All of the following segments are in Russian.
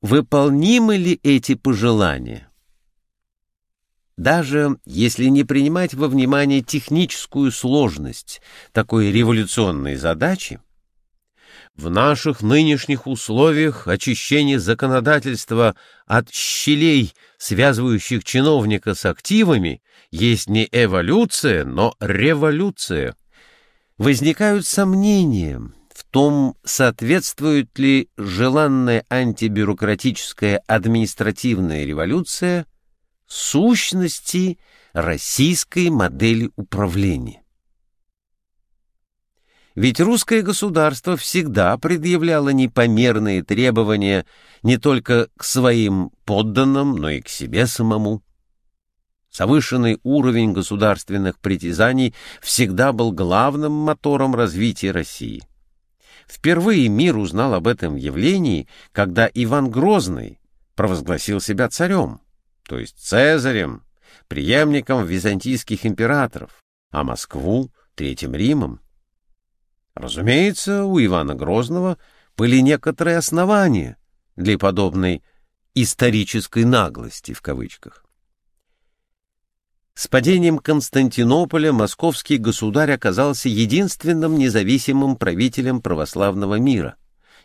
выполнимы ли эти пожелания? Даже если не принимать во внимание техническую сложность такой революционной задачи, в наших нынешних условиях очищение законодательства от щелей, связывающих чиновника с активами, есть не эволюция, но революция. Возникают сомнения в том, соответствует ли желанная антибюрократическая административная революция сущности российской модели управления. Ведь русское государство всегда предъявляло непомерные требования не только к своим подданным, но и к себе самому. Завышенный уровень государственных притязаний всегда был главным мотором развития России. Впервые мир узнал об этом явлении, когда Иван Грозный провозгласил себя царем, то есть Цезарем, преемником византийских императоров, а Москву — Третьим Римом. Разумеется, у Ивана Грозного были некоторые основания для подобной «исторической наглости» в кавычках. С падением Константинополя московский государь оказался единственным независимым правителем православного мира,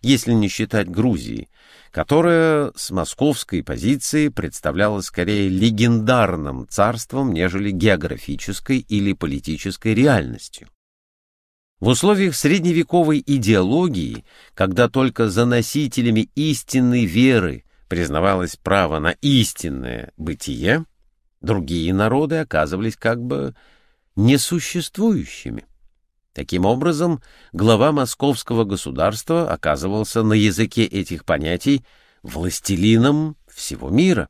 если не считать Грузии, которая с московской позиции представлялась скорее легендарным царством, нежели географической или политической реальностью. В условиях средневековой идеологии, когда только за носителями истинной веры признавалось право на истинное бытие, другие народы оказывались как бы несуществующими. Таким образом, глава московского государства оказывался на языке этих понятий властелином всего мира.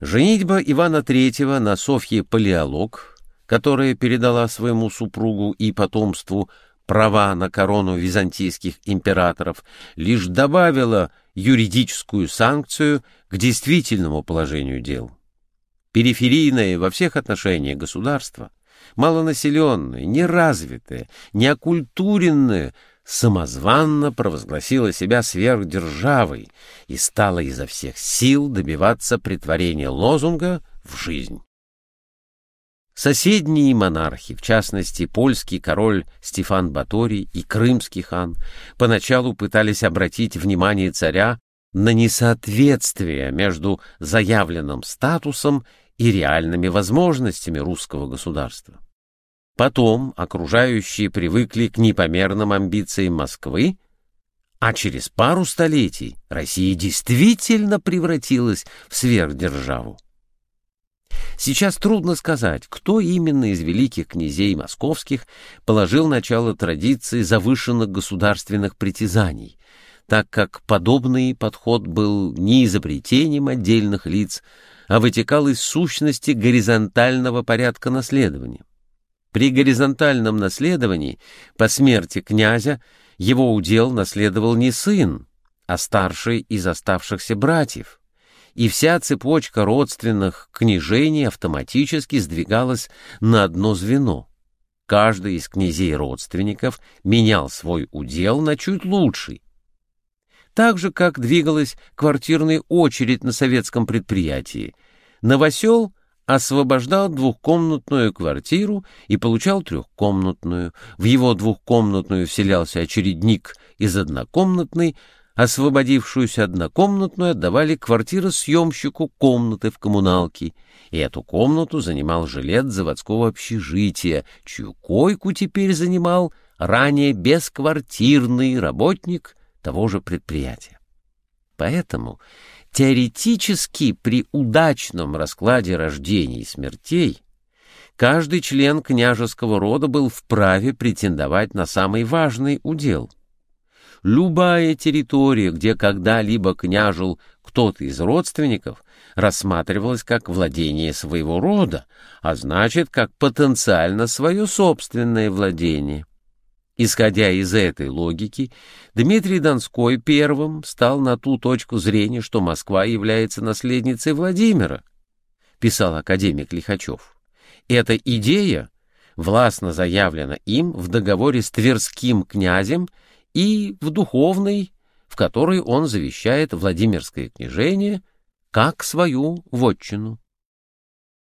Женитьба Ивана III на Софье Палеолог которая передала своему супругу и потомству права на корону византийских императоров, лишь добавила юридическую санкцию к действительному положению дел. Периферийное во всех отношениях государство, малонаселенное, неразвитое, неокультуренное, самозванно провозгласило себя сверхдержавой и стало изо всех сил добиваться притворения лозунга в жизнь. Соседние монархи, в частности польский король Стефан Баторий и крымский хан, поначалу пытались обратить внимание царя на несоответствие между заявленным статусом и реальными возможностями русского государства. Потом окружающие привыкли к непомерным амбициям Москвы, а через пару столетий Россия действительно превратилась в сверхдержаву. Сейчас трудно сказать, кто именно из великих князей московских положил начало традиции завышенных государственных притязаний, так как подобный подход был не изобретением отдельных лиц, а вытекал из сущности горизонтального порядка наследования. При горизонтальном наследовании по смерти князя его удел наследовал не сын, а старший из оставшихся братьев, и вся цепочка родственных княжений автоматически сдвигалась на одно звено. Каждый из князей-родственников менял свой удел на чуть лучший. Так же, как двигалась квартирная очередь на советском предприятии. Новосел освобождал двухкомнатную квартиру и получал трехкомнатную. В его двухкомнатную вселялся очередник из однокомнатной, освободившуюся однокомнатную отдавали квартиросъемщику комнаты в коммуналке, и эту комнату занимал жилет заводского общежития, чью койку теперь занимал ранее бесквартирный работник того же предприятия. Поэтому теоретически при удачном раскладе рождений и смертей каждый член княжеского рода был вправе претендовать на самый важный удел — Любая территория, где когда-либо княжил кто-то из родственников, рассматривалась как владение своего рода, а значит, как потенциально свое собственное владение. Исходя из этой логики, Дмитрий Донской первым стал на ту точку зрения, что Москва является наследницей Владимира, писал академик Лихачев. Эта идея властно заявлена им в договоре с Тверским князем и в духовной, в которой он завещает Владимирское княжение как свою вотчину.